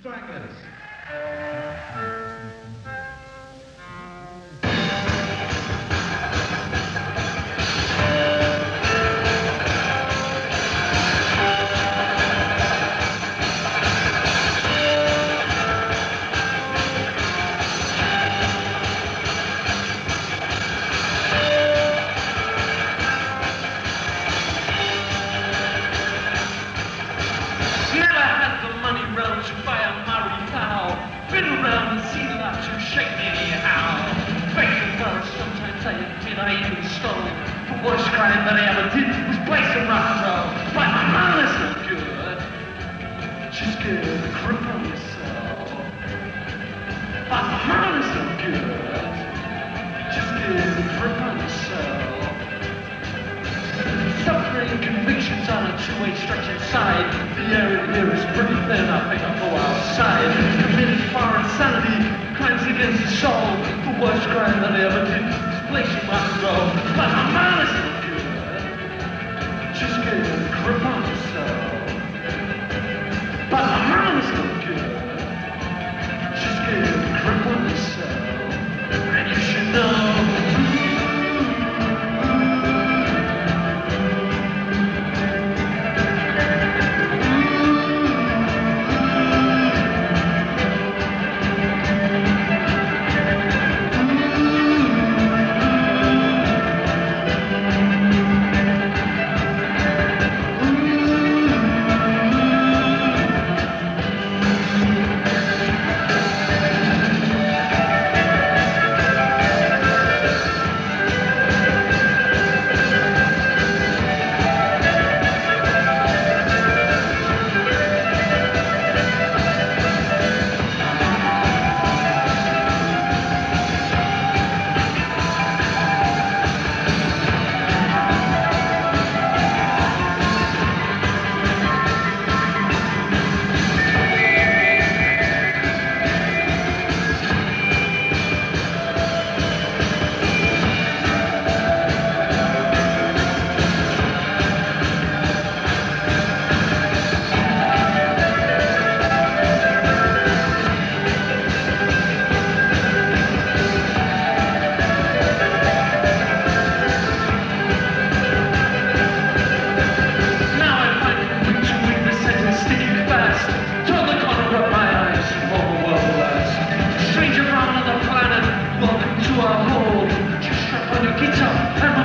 Strikers. Crime that I ever did was play some rock and roll. But my mom is no good. Just get a grip. But my mom is no good. Just get a grip. Suffering convictions on a two-way stretch inside. The air here is pretty thin, I think I'll go outside. Committed far insanity, crimes against the soul. The worst crime that I ever did play some rock and roll. But my mind is no good. Just 너 기차 번역 기차.